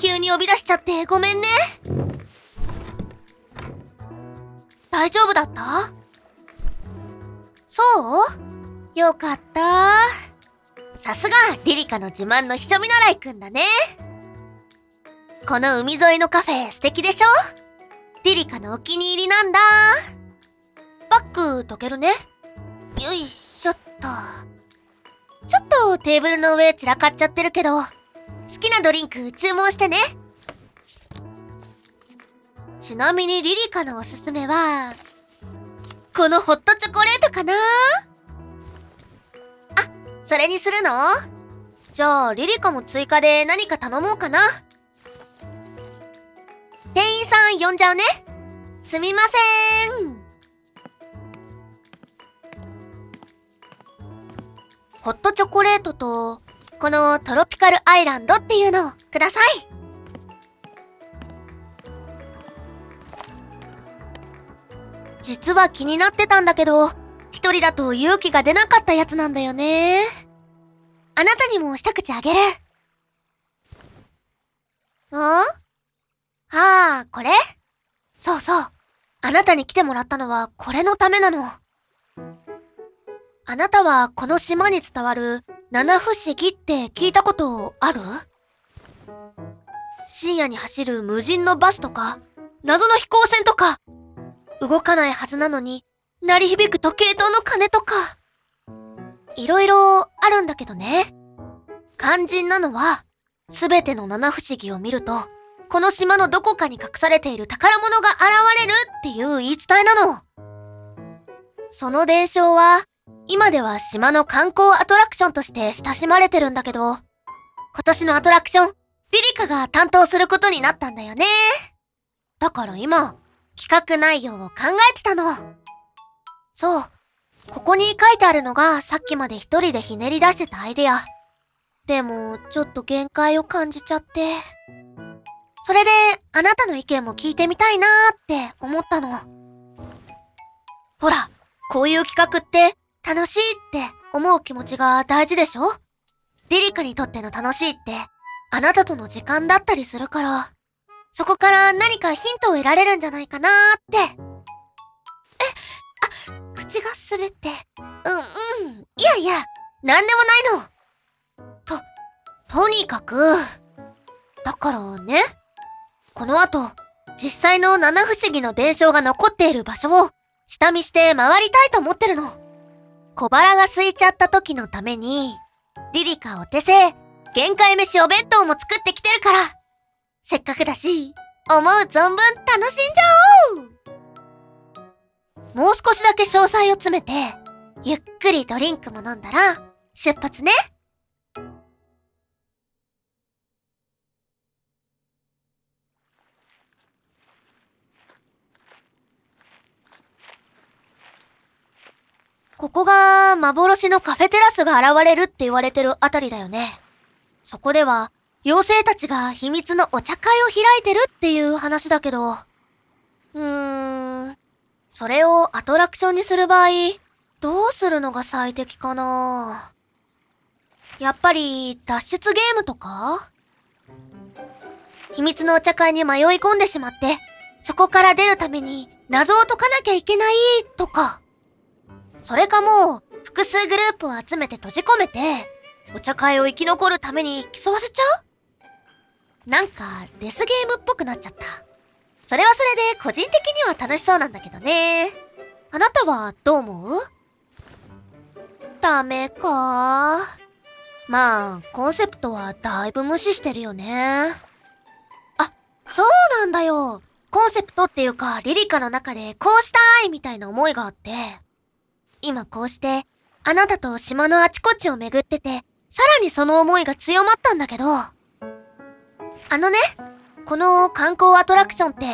急に呼び出しちゃってごめんね。大丈夫だった？そう？よかった。さすがリリカの自慢の秘書見習いくんだね。この海沿いのカフェ素敵でしょ？リリカのお気に入りなんだ。バッグ溶けるね。よいしょっと。ちょっとテーブルの上散らかっちゃってるけど、きなドリンク注文してね。ちなみにリリカのおすすめは、このホットチョコレートかな？あ、それにするの？じゃあリリカも追加で何か頼もうかな。店員さん呼んじゃうね。すみません。ホットチョコレートと、このトロピカルアイランドっていうのをください。実は気になってたんだけど、一人だと勇気が出なかったやつなんだよね。あなたにも一口あげる。ん？ああ、これ？そうそう。あなたに来てもらったのはこれのためなの。あなたはこの島に伝わる七不思議って聞いたことある？深夜に走る無人のバスとか、謎の飛行船とか、動かないはずなのに、鳴り響く時計塔の鐘とか。いろいろあるんだけどね。肝心なのは、すべての七不思議を見ると、この島のどこかに隠されている宝物が現れるっていう言い伝えなの。その伝承は、今では島の観光アトラクションとして親しまれてるんだけど、今年のアトラクション、リリカが担当することになったんだよね。だから今、企画内容を考えてたの。そう。ここに書いてあるのがさっきまで一人でひねり出してたアイデア。でも、ちょっと限界を感じちゃって。それで、あなたの意見も聞いてみたいなーって思ったの。ほら、こういう企画って楽しいって思う気持ちが大事でしょ？リリカにとっての楽しいって、あなたとの時間だったりするから、そこから何かヒントを得られるんじゃないかなーって。え、あ、口が滑って。うん、うん。いやいや、なんでもないの。と、とにかく、だからね、この後、実際の七不思議の伝承が残っている場所を下見して回りたいと思ってるの。小腹が空いちゃった時のために、リリカお手製、限界飯お弁当も作ってきてるから、せっかくだし、思う存分楽しんじゃおうもう少しだけ詳細を詰めて、ゆっくりドリンクも飲んだら、出発ね。ここが幻のカフェテラスが現れるって言われてるあたりだよね。そこでは、妖精たちが秘密のお茶会を開いてるっていう話だけど、うーん、それをアトラクションにする場合、どうするのが最適かな？やっぱり脱出ゲームとか？秘密のお茶会に迷い込んでしまって、そこから出るために謎を解かなきゃいけないとか。それかもう、複数グループを集めて閉じ込めて、お茶会を生き残るために競わせちゃう？なんか、デスゲームっぽくなっちゃった。それはそれで個人的には楽しそうなんだけどね。あなたはどう思う？ダメかまあ、コンセプトはだいぶ無視してるよね。あ、そうなんだよ。コンセプトっていうか、リリカの中でこうしたいみたいな思いがあって。今こうして、あなたと島のあちこちを巡ってて、さらにその思いが強まったんだけど、あのね、この観光アトラクションって、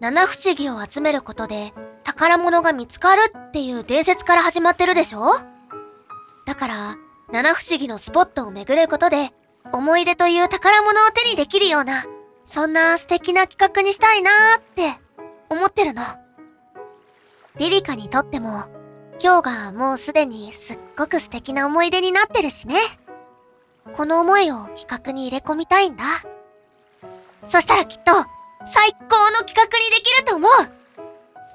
七不思議を集めることで宝物が見つかるっていう伝説から始まってるでしょ？だから、七不思議のスポットを巡ることで、思い出という宝物を手にできるような、そんな素敵な企画にしたいなーって思ってるの。リリカにとっても、今日がもうすでにすっごく素敵な思い出になってるしね。この思いを企画に入れ込みたいんだ。そしたらきっと、最高の企画にできると思う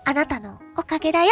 あなたのおかげだよ。